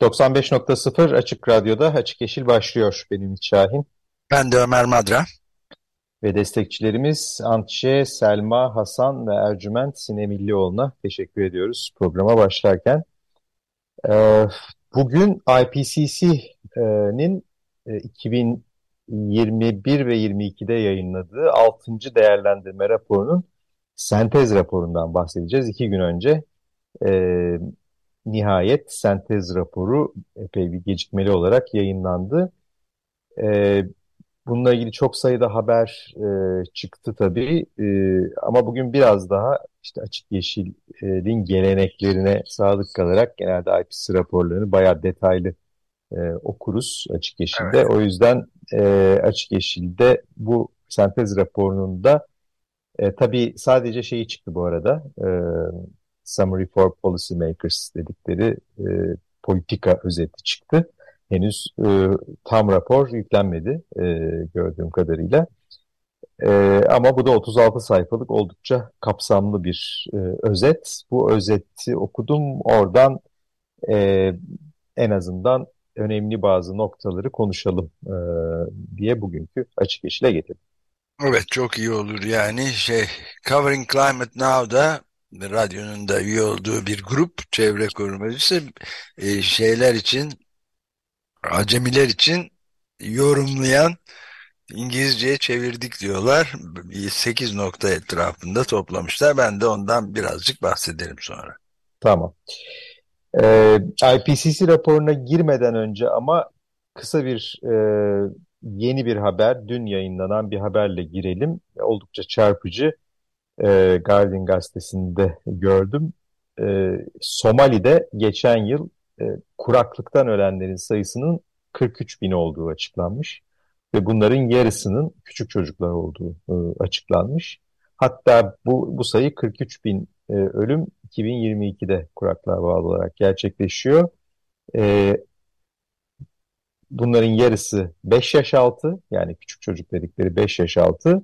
...95.0 Açık Radyo'da Açık Yeşil başlıyor. Benim Şahin. Ben de Ömer Madra. Ve destekçilerimiz Antçe, Selma, Hasan ve Ercüment Sinemillioğlu'na teşekkür ediyoruz programa başlarken. Ee, bugün IPCC'nin 2021 ve 22'de yayınladığı 6. değerlendirme raporunun sentez raporundan bahsedeceğiz. İki gün önce e, nihayet sentez raporu epey bir gecikmeli olarak yayınlandı. E, bununla ilgili çok sayıda haber e, çıktı tabii e, ama bugün biraz daha işte Açık Yeşil'in geleneklerine sadık kalarak genelde IPCC raporlarını bayağı detaylı e, okuruz Açık Yeşil'de. Evet. O yüzden e, Açık Yeşil'de bu sentez raporunun da e, tabii sadece şeyi çıktı bu arada. E, Summary for Policymakers dedikleri e, politika özeti çıktı. Henüz e, tam rapor yüklenmedi e, gördüğüm kadarıyla. E, ama bu da 36 sayfalık oldukça kapsamlı bir e, özet. Bu özeti okudum. Oradan e, en azından önemli bazı noktaları konuşalım e, diye bugünkü açık yeşile getirdim. Evet çok iyi olur yani şey Covering Climate Now'da radyonun da üye olduğu bir grup çevre korumacısı e, şeyler için acemiler için yorumlayan İngilizceye çevirdik diyorlar. 8 nokta etrafında toplamışlar. Ben de ondan birazcık bahsederim sonra. Tamam. Ee, IPCC raporuna girmeden önce ama kısa bir e, yeni bir haber, dün yayınlanan bir haberle girelim. Oldukça çarpıcı. E, Guardian gazetesinde gördüm. E, Somali'de geçen yıl e, kuraklıktan ölenlerin sayısının 43 bin olduğu açıklanmış. Ve bunların yarısının küçük çocuklar olduğu e, açıklanmış. Hatta bu, bu sayı 43 bin e, ölüm 2022'de kuraklığa bağlı olarak gerçekleşiyor. E, bunların yarısı 5 yaş altı yani küçük çocuk dedikleri 5 yaş altı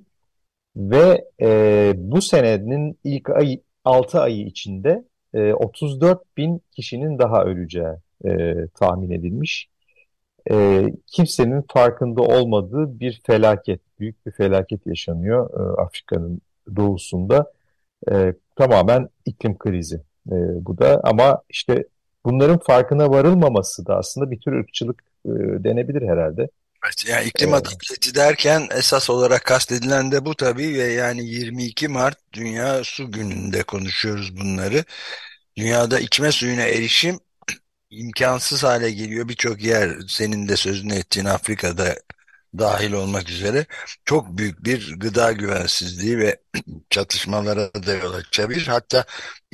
ve e, bu senenin ilk ay, 6 ayı içinde e, 34 bin kişinin daha öleceği e, tahmin edilmiş. E, kimsenin farkında olmadığı bir felaket, büyük bir felaket yaşanıyor e, Afrika'nın doğusunda. E, tamamen iklim krizi e, bu da ama işte bunların farkına varılmaması da aslında bir tür ırkçılık e, denebilir herhalde. Evet, yani iklim evet. adaleti derken esas olarak kastedilen de bu tabii ve yani 22 Mart Dünya Su Günü'nde konuşuyoruz bunları. Dünyada içme suyuna erişim imkansız hale geliyor. Birçok yer senin de sözünü ettiğin Afrika'da dahil olmak üzere çok büyük bir gıda güvensizliği ve çatışmalara da yol açabilir. Hatta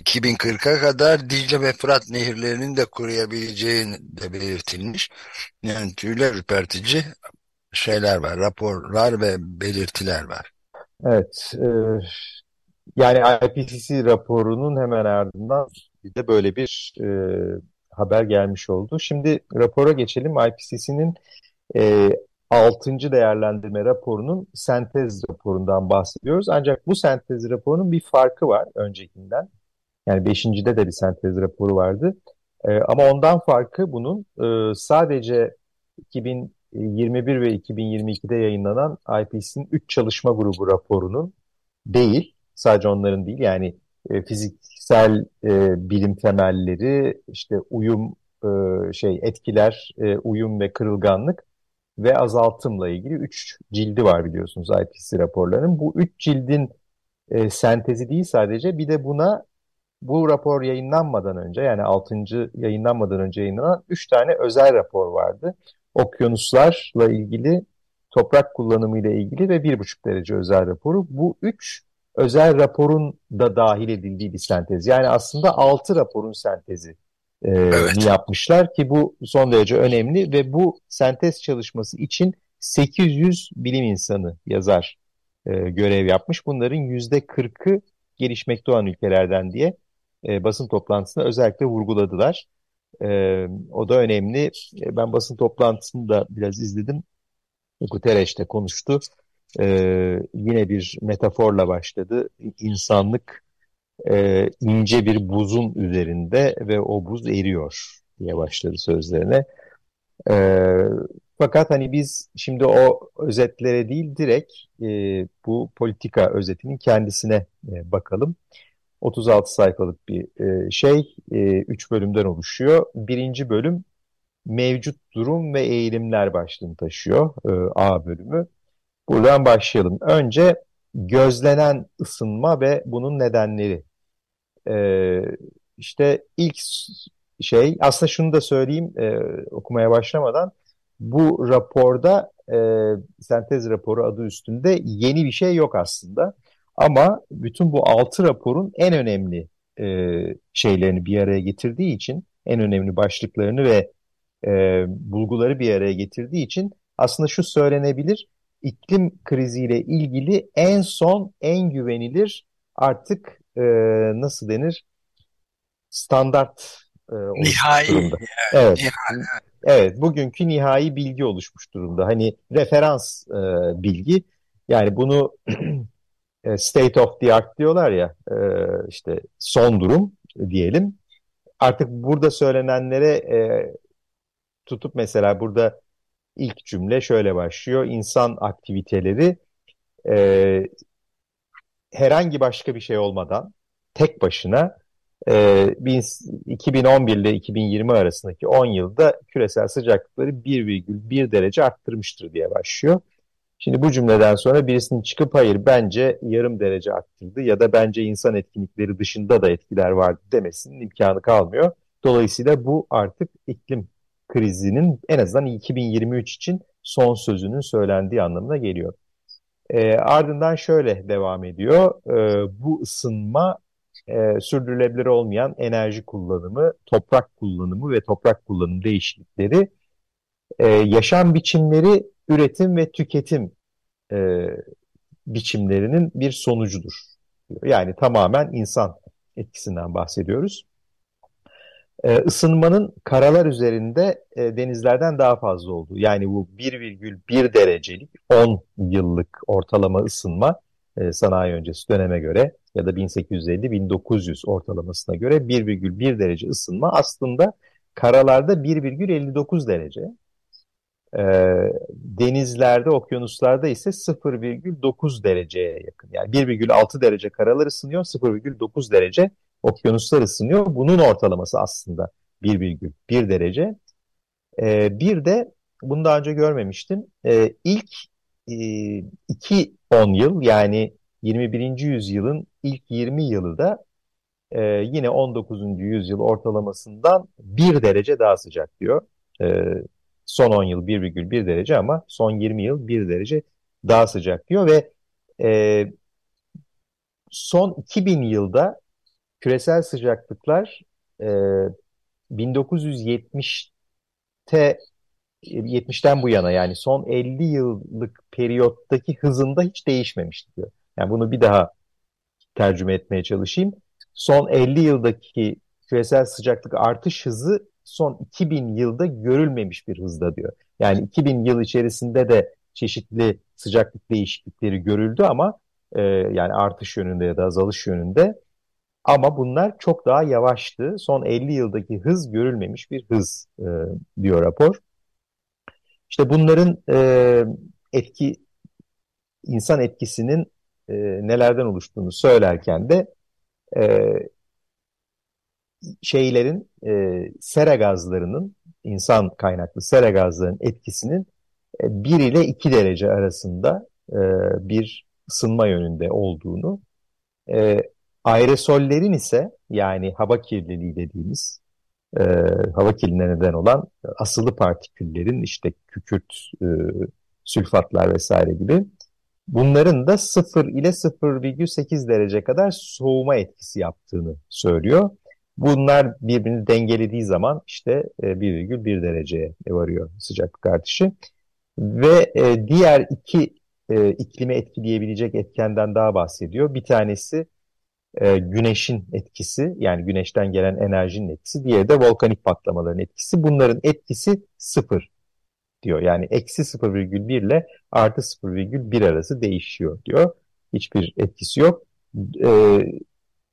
2040'a kadar Dicle ve Fırat nehirlerinin de kuruyabileceği de belirtilmiş. Yani tüyler ürpertici şeyler var, raporlar ve belirtiler var. Evet, e, yani IPCC raporunun hemen ardından bir de böyle bir e, haber gelmiş oldu. Şimdi rapora geçelim. IPCC'nin e, 6. değerlendirme raporunun sentez raporundan bahsediyoruz. Ancak bu sentez raporunun bir farkı var öncekinden. Yani 5.de de bir sentez raporu vardı. E, ama ondan farkı bunun e, sadece 2021 ve 2022'de yayınlanan IPCC'nin 3 çalışma grubu raporunun değil, sadece onların değil yani e, fiziksel e, bilim temelleri, işte uyum e, şey etkiler, e, uyum ve kırılganlık ve azaltımla ilgili 3 cildi var biliyorsunuz IPCC raporlarının. Bu 3 cildin e, sentezi değil sadece bir de buna bu rapor yayınlanmadan önce yani 6. yayınlanmadan önce yayınlanan 3 tane özel rapor vardı. Okyanuslarla ilgili, toprak kullanımı ile ilgili ve 1,5 derece özel raporu. Bu 3 özel raporun da dahil edildiği bir sentez. Yani aslında 6 raporun sentezi evet. yapmışlar ki bu son derece önemli ve bu sentez çalışması için 800 bilim insanı yazar görev yapmış. Bunların %40'ı gelişmekte olan ülkelerden diye basın toplantısında özellikle vurguladılar. o da önemli. Ben basın toplantısını da biraz izledim. Guterres de konuştu. yine bir metaforla başladı. İnsanlık e, ince bir buzun üzerinde ve o buz eriyor diye başladı sözlerine. E, fakat hani biz şimdi o özetlere değil direkt e, bu politika özetinin kendisine e, bakalım. 36 sayfalık bir e, şey, 3 e, bölümden oluşuyor. Birinci bölüm mevcut durum ve eğilimler başlığını taşıyor e, A bölümü. Buradan başlayalım. Önce gözlenen ısınma ve bunun nedenleri. E, işte ilk şey aslında şunu da söyleyeyim e, okumaya başlamadan. Bu raporda e, sentez raporu adı üstünde yeni bir şey yok aslında. Ama bütün bu altı raporun en önemli e, şeylerini bir araya getirdiği için en önemli başlıklarını ve e, bulguları bir araya getirdiği için aslında şu söylenebilir iklim kriziyle ilgili en son en güvenilir artık e, nasıl denir standart e, nihai durumda. Evet. Nihai. Evet, bugünkü nihai bilgi oluşmuş durumda. Hani referans e, bilgi. Yani bunu e, state of the art diyorlar ya, e, işte son durum diyelim. Artık burada söylenenlere e, tutup mesela burada ilk cümle şöyle başlıyor. İnsan aktiviteleri e, herhangi başka bir şey olmadan tek başına e, 2011 ile 2020 arasındaki 10 yılda küresel sıcaklıkları 1,1 derece arttırmıştır diye başlıyor. Şimdi bu cümleden sonra birisinin çıkıp hayır bence yarım derece arttırdı ya da bence insan etkinlikleri dışında da etkiler vardı demesinin imkanı kalmıyor. Dolayısıyla bu artık iklim krizinin en azından 2023 için son sözünün söylendiği anlamına geliyor. E, ardından şöyle devam ediyor. E, bu ısınma e, sürdürülebilir olmayan enerji kullanımı, toprak kullanımı ve toprak kullanım değişiklikleri, e, yaşam biçimleri, üretim ve tüketim e, biçimlerinin bir sonucudur. Yani tamamen insan etkisinden bahsediyoruz e, ısınmanın karalar üzerinde e, denizlerden daha fazla olduğu. Yani bu 1,1 derecelik 10 yıllık ortalama ısınma e, sanayi öncesi döneme göre ya da 1850-1900 ortalamasına göre 1,1 derece ısınma aslında karalarda 1,59 derece. E, denizlerde, okyanuslarda ise 0,9 dereceye yakın. Yani 1,6 derece karalar ısınıyor, 0,9 derece okyanuslar ısınıyor. Bunun ortalaması aslında 1,1 derece. E, bir de bunu daha önce görmemiştim. E, ilk e, iki 10 yıl yani 21. yüzyılın ilk 20 yılı da e, yine 19. yüzyıl ortalamasından 1 derece daha sıcak diyor. E, son 10 yıl 1,1 derece ama son 20 yıl 1 derece daha sıcak diyor ve e, son 2000 yılda küresel sıcaklıklar e, 1970'te 70'ten bu yana yani son 50 yıllık periyottaki hızında hiç değişmemişti diyor. Yani bunu bir daha tercüme etmeye çalışayım. Son 50 yıldaki küresel sıcaklık artış hızı son 2000 yılda görülmemiş bir hızda diyor. Yani 2000 yıl içerisinde de çeşitli sıcaklık değişiklikleri görüldü ama e, yani artış yönünde ya da azalış yönünde ama bunlar çok daha yavaştı. Son 50 yıldaki hız görülmemiş bir hız e, diyor rapor. İşte bunların e, etki insan etkisinin e, nelerden oluştuğunu söylerken de e, şeylerin e, sera gazlarının insan kaynaklı sera gazlarının etkisinin e, 1 ile 2 derece arasında e, bir ısınma yönünde olduğunu e, Aerosollerin ise yani hava kirliliği dediğimiz e, hava kirliliğine neden olan asılı partiküllerin işte kükürt, e, sülfatlar vesaire gibi bunların da 0 ile 0,8 derece kadar soğuma etkisi yaptığını söylüyor. Bunlar birbirini dengelediği zaman işte 1,1 e, dereceye varıyor sıcaklık artışı. Ve e, diğer iki e, iklimi etkileyebilecek etkenden daha bahsediyor. Bir tanesi güneşin etkisi yani güneşten gelen enerjinin etkisi. Diğeri de volkanik patlamaların etkisi. Bunların etkisi sıfır diyor. Yani eksi 0,1 ile artı 0,1 arası değişiyor diyor. Hiçbir etkisi yok. Ee,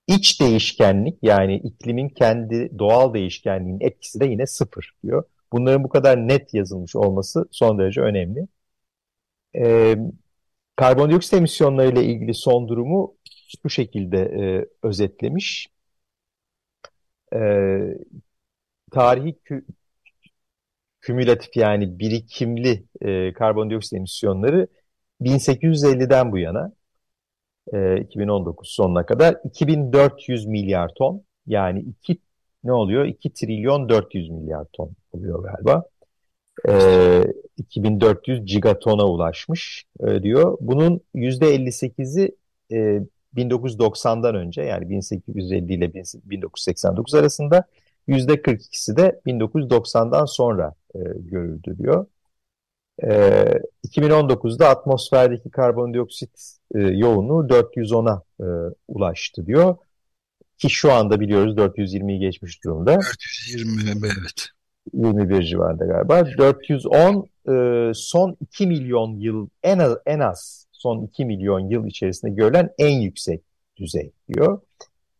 iç değişkenlik yani iklimin kendi doğal değişkenliğinin etkisi de yine sıfır diyor. Bunların bu kadar net yazılmış olması son derece önemli. Ee, karbondioksit emisyonları ile ilgili son durumu bu şekilde e, özetlemiş. Ee, tarihi kü kümülatif yani birikimli e, karbondioksit emisyonları 1850'den bu yana e, 2019 sonuna kadar 2400 milyar ton yani 2 ne oluyor? 2 trilyon 400 milyar ton oluyor galiba. E, 2400 gigatona ulaşmış e, diyor. Bunun %58'i e, 1990'dan önce yani 1850 ile 1989 arasında %42'si de 1990'dan sonra e, görüldü diyor. E, 2019'da atmosferdeki karbondioksit e, yoğunluğu 410'a e, ulaştı diyor. Ki şu anda biliyoruz 420'yi geçmiş durumda. 420 evet. 21 civarında galiba. 410 e, son 2 milyon yıl en az, en az son 2 milyon yıl içerisinde görülen en yüksek düzey diyor.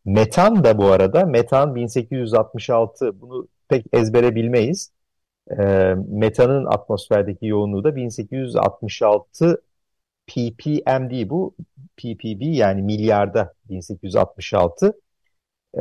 Metan da bu arada metan 1866 bunu pek ezbere bilmeyiz. E, metanın atmosferdeki yoğunluğu da 1866 ppmd bu ppb yani milyarda 1866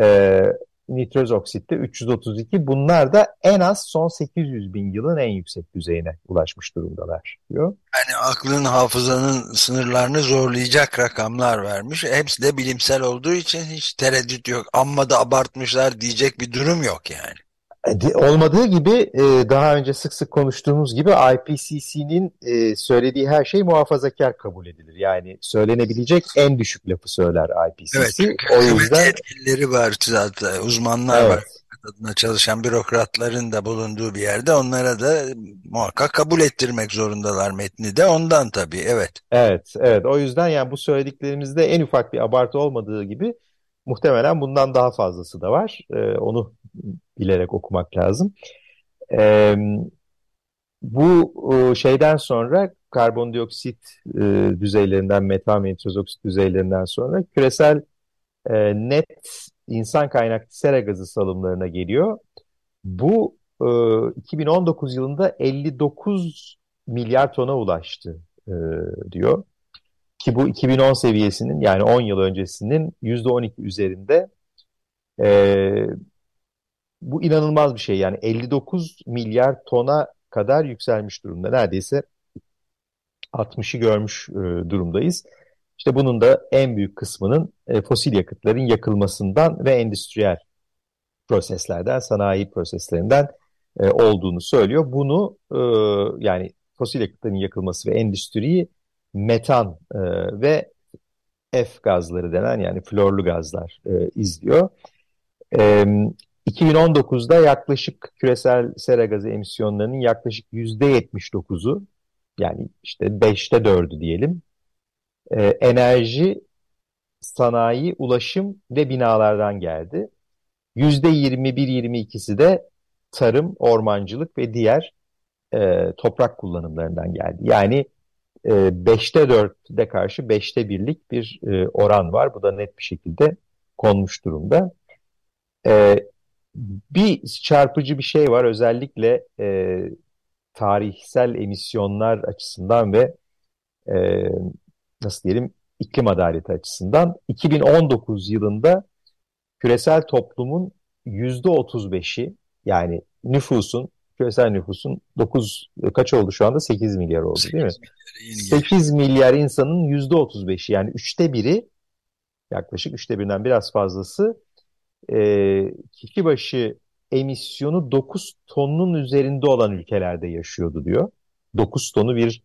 e, nitroz oksitte 332 bunlar da en az son 800 bin yılın en yüksek düzeyine ulaşmış durumdalar diyor. Yani aklın hafızanın sınırlarını zorlayacak rakamlar vermiş. Hepsi de bilimsel olduğu için hiç tereddüt yok. Amma da abartmışlar diyecek bir durum yok yani. E, olmadığı gibi e, daha önce sık sık konuştuğumuz gibi IPCC'nin e, söylediği her şey muhafazakar kabul edilir. Yani söylenebilecek en düşük lafı söyler IPCC. Evet, o yüzden yetkilileri var zaten, uzmanlar evet. var. Adına çalışan bürokratların da bulunduğu bir yerde onlara da muhakkak kabul ettirmek zorundalar metni de ondan tabii evet. Evet evet o yüzden yani bu söylediklerimizde en ufak bir abartı olmadığı gibi muhtemelen bundan daha fazlası da var. Ee, onu bilerek okumak lazım. E, bu şeyden sonra karbondioksit e, düzeylerinden, metan ve nitrozoksit düzeylerinden sonra küresel e, net insan kaynaklı sera gazı salımlarına geliyor. Bu e, 2019 yılında 59 milyar tona ulaştı e, diyor. Ki bu 2010 seviyesinin yani 10 yıl öncesinin %12 üzerinde e, bu inanılmaz bir şey yani 59 milyar tona kadar yükselmiş durumda. Neredeyse 60'ı görmüş e, durumdayız. İşte bunun da en büyük kısmının e, fosil yakıtların yakılmasından ve endüstriyel proseslerden, sanayi proseslerinden e, olduğunu söylüyor. Bunu e, yani fosil yakıtların yakılması ve endüstriyi metan e, ve F gazları denen yani florlu gazlar e, izliyor. E, 2019'da yaklaşık küresel sera gazı emisyonlarının yaklaşık %79'u yani işte 5'te 4'ü diyelim e, enerji, sanayi, ulaşım ve binalardan geldi. %21-22'si de tarım, ormancılık ve diğer e, toprak kullanımlarından geldi. Yani e, 5'te 4'de karşı 5'te 1'lik bir e, oran var. Bu da net bir şekilde konmuş durumda. E, bir çarpıcı bir şey var. Özellikle e, tarihsel emisyonlar açısından ve e, nasıl diyelim iklim adaleti açısından 2019 yılında küresel toplumun %35'i yani nüfusun küresel nüfusun 9 kaç oldu şu anda? 8 milyar oldu 8 değil mi? Milyar 8 milyar insanın %35'i yani üçte biri yaklaşık üçte birinden biraz fazlası e, kişi başı emisyonu 9 tonun üzerinde olan ülkelerde yaşıyordu diyor. 9 tonu bir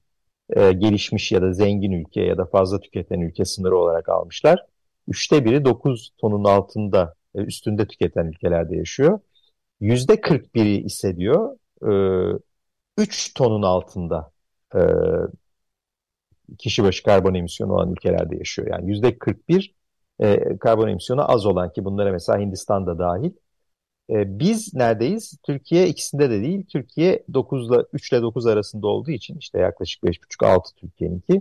e, gelişmiş ya da zengin ülke ya da fazla tüketen ülke sınırı olarak almışlar. Üçte biri 9 tonun altında e, üstünde tüketen ülkelerde yaşıyor. Yüzde 41'i ise diyor e, 3 tonun altında e, kişi başı karbon emisyonu olan ülkelerde yaşıyor. Yani yüzde 41 e, karbon emisyonu az olan ki bunlara mesela Hindistan'da dahil. E, biz neredeyiz? Türkiye ikisinde de değil. Türkiye 9 ile 3 ile 9 arasında olduğu için işte yaklaşık 5,5-6 Türkiye'ninki.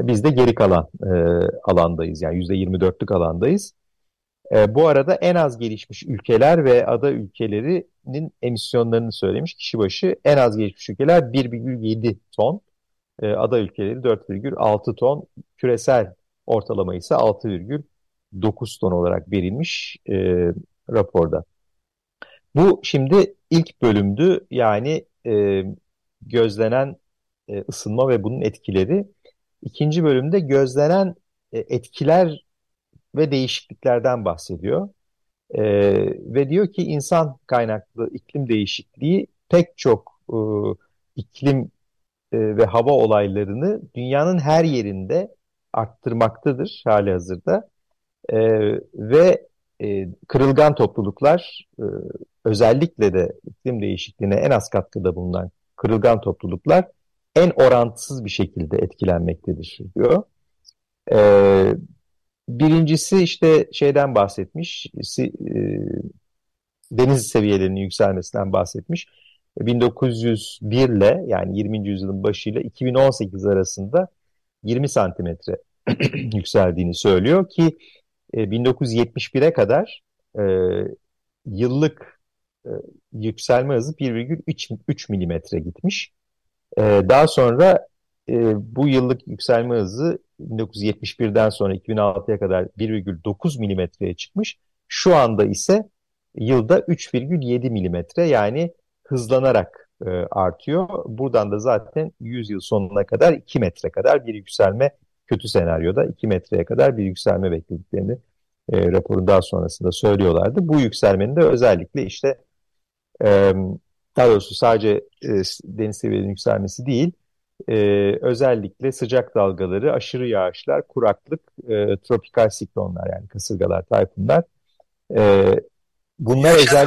E, biz de geri kalan e, alandayız. Yani %24'lük alandayız. E, bu arada en az gelişmiş ülkeler ve ada ülkelerinin emisyonlarını söylemiş kişi başı. En az gelişmiş ülkeler 1,7 ton. E, ada ülkeleri 4,6 ton. Küresel ortalama ise 6,9 ton olarak verilmiş e, raporda. Bu şimdi ilk bölümdü yani e, gözlenen e, ısınma ve bunun etkileri. İkinci bölümde gözlenen e, etkiler ve değişikliklerden bahsediyor. E, ve diyor ki insan kaynaklı iklim değişikliği pek çok e, iklim e, ve hava olaylarını dünyanın her yerinde arttırmaktadır hali hazırda. E, ve e, kırılgan topluluklar e, özellikle de iklim değişikliğine en az katkıda bulunan kırılgan topluluklar en orantısız bir şekilde etkilenmektedir diyor. E, birincisi işte şeyden bahsetmiş, e, deniz seviyelerinin yükselmesinden bahsetmiş. 1901 ile yani 20. yüzyılın başıyla 2018 arasında 20 santimetre yükseldiğini söylüyor ki 1971'e kadar e, yıllık e, yükselme hızı 1,3 milimetre gitmiş. E, daha sonra e, bu yıllık yükselme hızı 1971'den sonra 2006'ya kadar 1,9 milimetreye çıkmış. Şu anda ise yılda 3,7 milimetre yani hızlanarak e, artıyor. Buradan da zaten 100 yıl sonuna kadar 2 metre kadar bir yükselme kötü senaryoda 2 metreye kadar bir yükselme beklediklerini e, raporun daha sonrasında söylüyorlardı. Bu yükselmenin de özellikle işte e, daha doğrusu sadece e, deniz seviyelerinin yükselmesi değil, e, özellikle sıcak dalgaları, aşırı yağışlar, kuraklık, e, tropikal siklonlar yani kasırgalar, tayfunlar. E, bunlar özel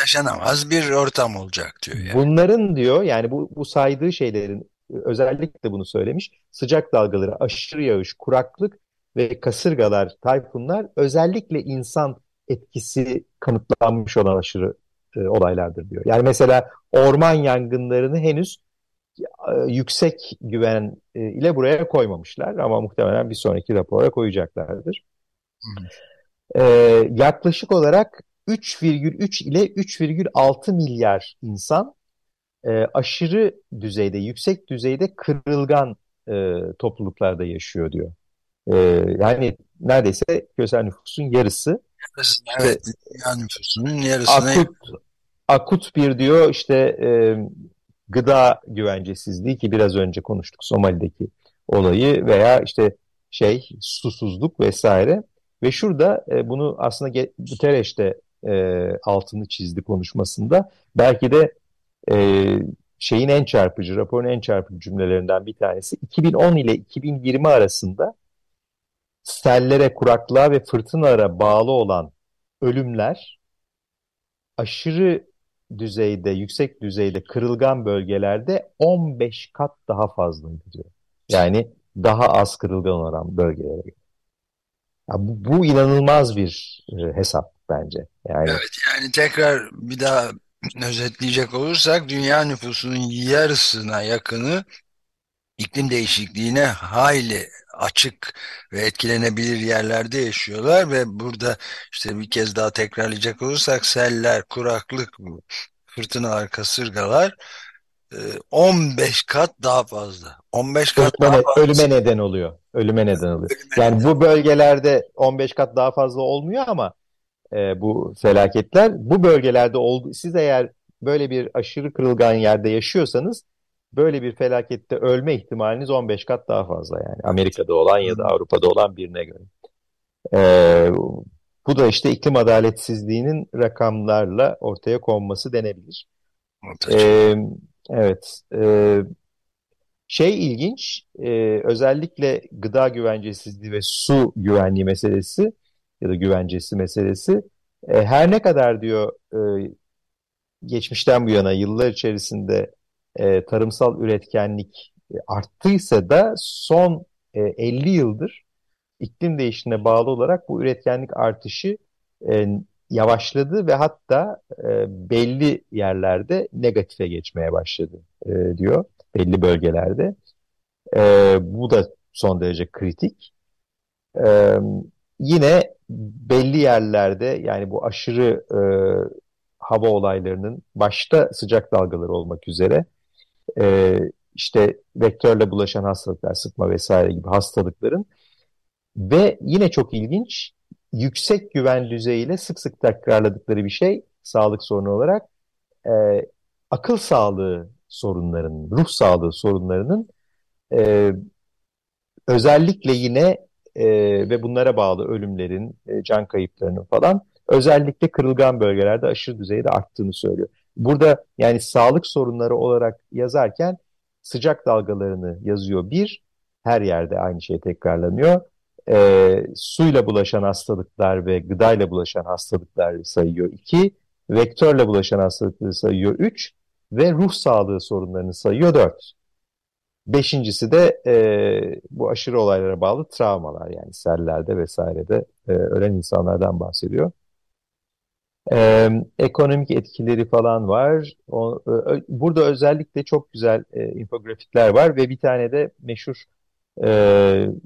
yaşanamaz bir ortam olacak diyor. Yani. Bunların diyor yani bu, bu saydığı şeylerin özellikle bunu söylemiş. Sıcak dalgaları, aşırı yağış, kuraklık ve kasırgalar, tayfunlar özellikle insan etkisi kanıtlanmış olan aşırı e, olaylardır diyor. Yani mesela orman yangınlarını henüz e, yüksek güven e, ile buraya koymamışlar ama muhtemelen bir sonraki rapora koyacaklardır. E, yaklaşık olarak 3,3 ile 3,6 milyar insan e, aşırı düzeyde, yüksek düzeyde kırılgan e, topluluklarda yaşıyor diyor. E, yani neredeyse küresel nüfusun yarısı. Yarısı, evet, dünya nüfusunun yarısına. Akut, akut bir diyor işte e, gıda güvencesizliği ki biraz önce konuştuk Somali'deki olayı veya işte şey susuzluk vesaire. Ve şurada e, bunu aslında Guterres de e, altını çizdi konuşmasında. Belki de e, şeyin en çarpıcı, raporun en çarpıcı cümlelerinden bir tanesi 2010 ile 2020 arasında sellere, kuraklığa ve fırtınalara bağlı olan ölümler aşırı düzeyde, yüksek düzeyde kırılgan bölgelerde 15 kat daha fazla diyor. Yani daha az kırılgan olan bölgelere göre. Ya bu, bu inanılmaz bir e, hesap bence. Yani Evet yani tekrar bir daha özetleyecek olursak dünya nüfusunun yarısına yakını iklim değişikliğine hayli açık ve etkilenebilir yerlerde yaşıyorlar ve burada işte bir kez daha tekrarlayacak olursak seller, kuraklık, fırtınalar, kasırgalar 15 e, kat daha fazla. 15 kat ölüme, daha fazla. Ölüme neden oluyor. Ölüme neden oluyor. Ölüme yani neden. bu bölgelerde 15 kat daha fazla olmuyor ama e, bu felaketler bu bölgelerde oldu. Siz eğer böyle bir aşırı kırılgan yerde yaşıyorsanız böyle bir felakette ölme ihtimaliniz 15 kat daha fazla yani Amerika'da olan ya da Avrupa'da olan birine göre. Ee, bu da işte iklim adaletsizliğinin rakamlarla ortaya konması denebilir. Ee, evet. E, şey ilginç, e, özellikle gıda güvencesizliği ve su güvenliği meselesi ya da güvencesi meselesi E, her ne kadar diyor e, geçmişten bu yana yıllar içerisinde e, tarımsal üretkenlik e, arttıysa da son e, 50 yıldır iklim değişimine bağlı olarak bu üretkenlik artışı e, yavaşladı ve hatta e, belli yerlerde negatife geçmeye başladı e, diyor belli bölgelerde. E, bu da son derece kritik. E, yine belli yerlerde yani bu aşırı e, hava olaylarının başta sıcak dalgaları olmak üzere e, işte vektörle bulaşan hastalıklar, sıtma vesaire gibi hastalıkların ve yine çok ilginç yüksek güven düzeyiyle sık sık tekrarladıkları bir şey sağlık sorunu olarak e, akıl sağlığı sorunlarının, ruh sağlığı sorunlarının e, özellikle yine e, ve bunlara bağlı ölümlerin, e, can kayıplarının falan özellikle kırılgan bölgelerde aşırı düzeyde arttığını söylüyor. Burada yani sağlık sorunları olarak yazarken sıcak dalgalarını yazıyor bir, her yerde aynı şey tekrarlanıyor. E, suyla bulaşan hastalıklar ve gıdayla bulaşan hastalıklar sayıyor iki, vektörle bulaşan hastalıkları sayıyor üç ve ruh sağlığı sorunlarını sayıyor dört. Beşincisi de e, bu aşırı olaylara bağlı travmalar yani sellerde vesairede e, ölen insanlardan bahsediyor. E, ekonomik etkileri falan var. O, e, burada özellikle çok güzel e, infografikler var ve bir tane de meşhur e,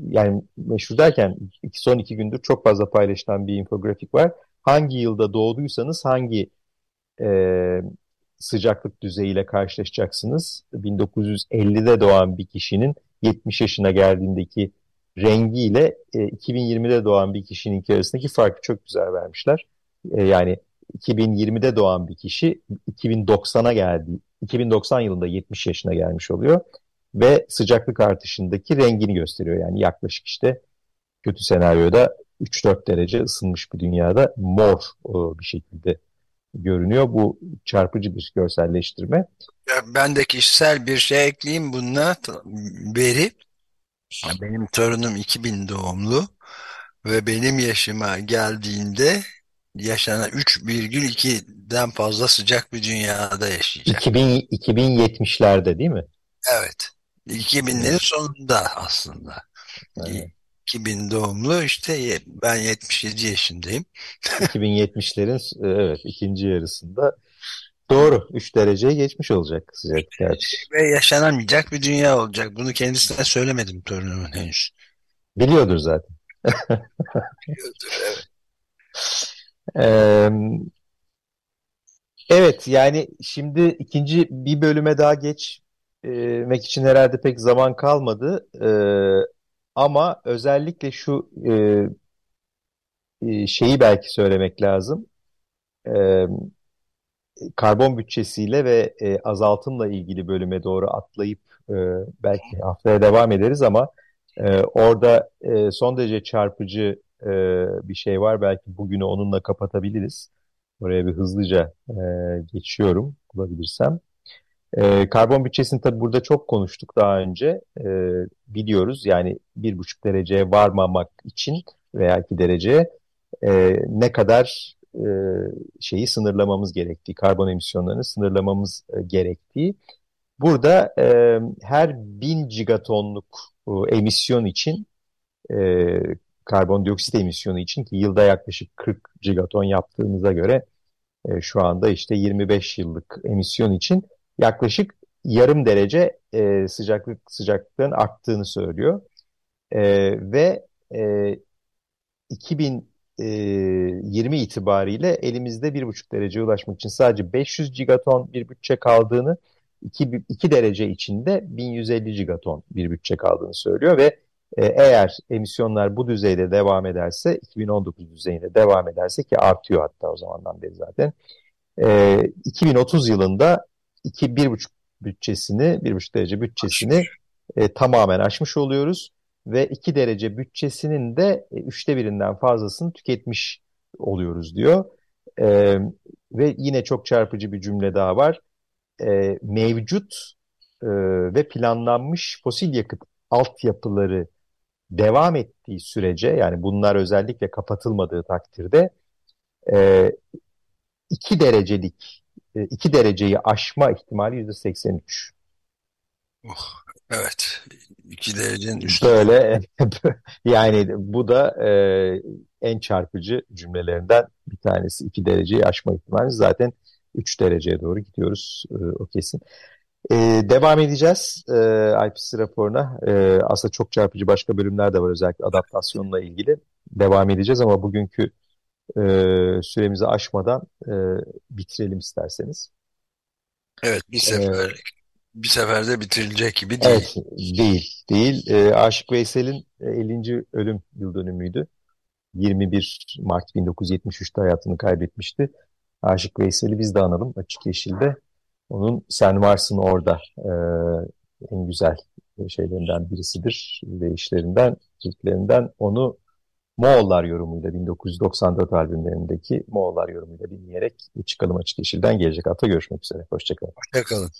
yani meşhur derken son iki gündür çok fazla paylaşılan bir infografik var. Hangi yılda doğduysanız hangi e, sıcaklık düzeyiyle karşılaşacaksınız. 1950'de doğan bir kişinin 70 yaşına geldiğindeki rengiyle e, 2020'de doğan bir kişinin arasındaki farkı çok güzel vermişler. E, yani 2020'de doğan bir kişi 2090'a geldi. 2090 yılında 70 yaşına gelmiş oluyor ve sıcaklık artışındaki rengini gösteriyor. Yani yaklaşık işte kötü senaryoda 3-4 derece ısınmış bir dünyada mor bir şekilde görünüyor. Bu çarpıcı bir görselleştirme. Ben de kişisel bir şey ekleyeyim bununla. Veri. Benim torunum 2000 doğumlu ve benim yaşıma geldiğinde yaşanan 3,2'den fazla sıcak bir dünyada yaşayacak. 2000, 2070'lerde değil mi? Evet. 2000'lerin sonunda aslında. Evet. 2000 doğumlu işte ben 77 yaşındayım. 2070'lerin evet ikinci yarısında doğru 3 dereceye geçmiş olacak sıcaklık artışı. Ve yaşanamayacak bir dünya olacak. Bunu kendisine söylemedim torunumun henüz. Biliyordur zaten. Biliyordur evet. Ee, evet yani şimdi ikinci bir bölüme daha geçmek için herhalde pek zaman kalmadı. Ee, ama özellikle şu e, e, şeyi belki söylemek lazım. E, karbon bütçesiyle ve e, azaltımla ilgili bölüme doğru atlayıp e, belki haftaya devam ederiz ama e, orada e, son derece çarpıcı e, bir şey var. Belki bugünü onunla kapatabiliriz. Oraya bir hızlıca e, geçiyorum bulabilirsem. E, karbon bütçesini tabii burada çok konuştuk daha önce. E, biliyoruz yani bir buçuk dereceye varmamak için veya iki dereceye e, ne kadar e, şeyi sınırlamamız gerektiği, karbon emisyonlarını sınırlamamız e, gerektiği. Burada e, her bin gigatonluk e, emisyon için e, karbondioksit emisyonu için ki yılda yaklaşık 40 gigaton yaptığımıza göre e, şu anda işte 25 yıllık emisyon için yaklaşık yarım derece e, sıcaklık sıcaklığın arttığını söylüyor. E, ve e, 2020 e, itibariyle elimizde 1,5 dereceye ulaşmak için sadece 500 gigaton bir bütçe kaldığını, 2, 2 derece içinde 1150 gigaton bir bütçe kaldığını söylüyor ve e, eğer emisyonlar bu düzeyde devam ederse, 2019 düzeyinde devam ederse ki artıyor hatta o zamandan beri zaten, e, 2030 yılında 2 buçuk bütçesini, bir buçuk derece bütçesini e, tamamen aşmış oluyoruz ve 2 derece bütçesinin de e, üçte birinden fazlasını tüketmiş oluyoruz diyor. E, ve yine çok çarpıcı bir cümle daha var. E, mevcut e, ve planlanmış fosil yakıt altyapıları devam ettiği sürece yani bunlar özellikle kapatılmadığı takdirde e, 2 derecelik 2 dereceyi aşma ihtimali %83. Oh, evet. 2 derecenin üstü. Böyle yani bu da e, en çarpıcı cümlelerinden bir tanesi. 2 dereceyi aşma ihtimali zaten 3 dereceye doğru gidiyoruz e, o kesin. E, devam edeceğiz e, IPCC raporuna. E, aslında çok çarpıcı başka bölümler de var özellikle adaptasyonla ilgili. Devam edeceğiz ama bugünkü e, süremizi aşmadan e, bitirelim isterseniz. Evet bir sefer ee, bir seferde bitirilecek gibi değil. Evet değil değil. E, Aşık Veysel'in 50. ölüm yıl dönümüydü. 21 Mart 1973'te hayatını kaybetmişti. Aşık Veysel'i biz de analım Açık Yeşil'de. Onun Sen Varsın Orada e, en güzel şeylerinden birisidir. Değişlerinden, Türklerinden. Onu Moğollar yorumuyla 1994 albümlerindeki Moğollar yorumuyla dinleyerek çıkalım Açık Yeşil'den gelecek hafta görüşmek üzere. Hoşçakalın. Hoşçakalın.